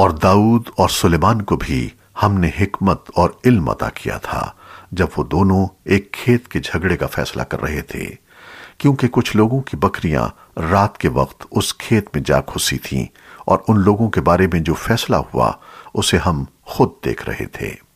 اور داؤد اور سلیمان کو بھی ہم نے حکمت اور علم عطا کیا تھا، جب وہ دونوں ایک کھیت کے جھگڑے کا فیصلہ کر رہے تھے۔ کیونکہ کچھ لوگوں کی بکریاں رات کے وقت اس کھیت میں جا کھسی تھیں اور ان لوگوں کے بارے میں جو فیصلہ ہوا، اسے ہم خود دیکھ رہے تھے۔